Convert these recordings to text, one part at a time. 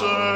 Russian.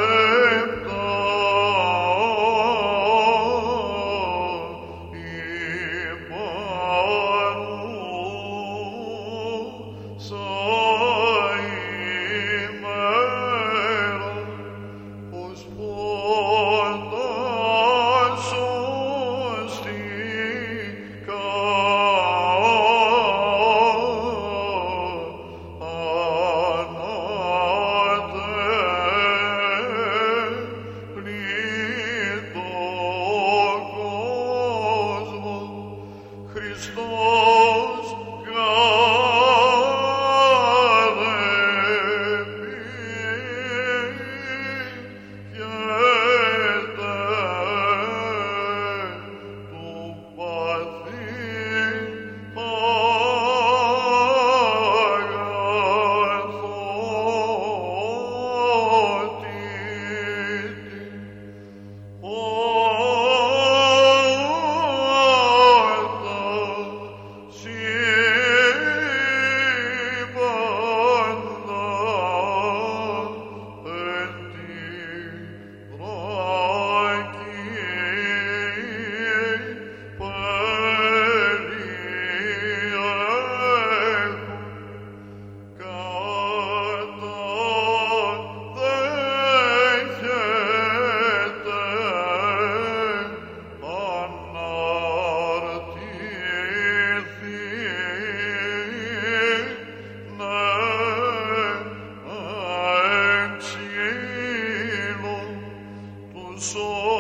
Soul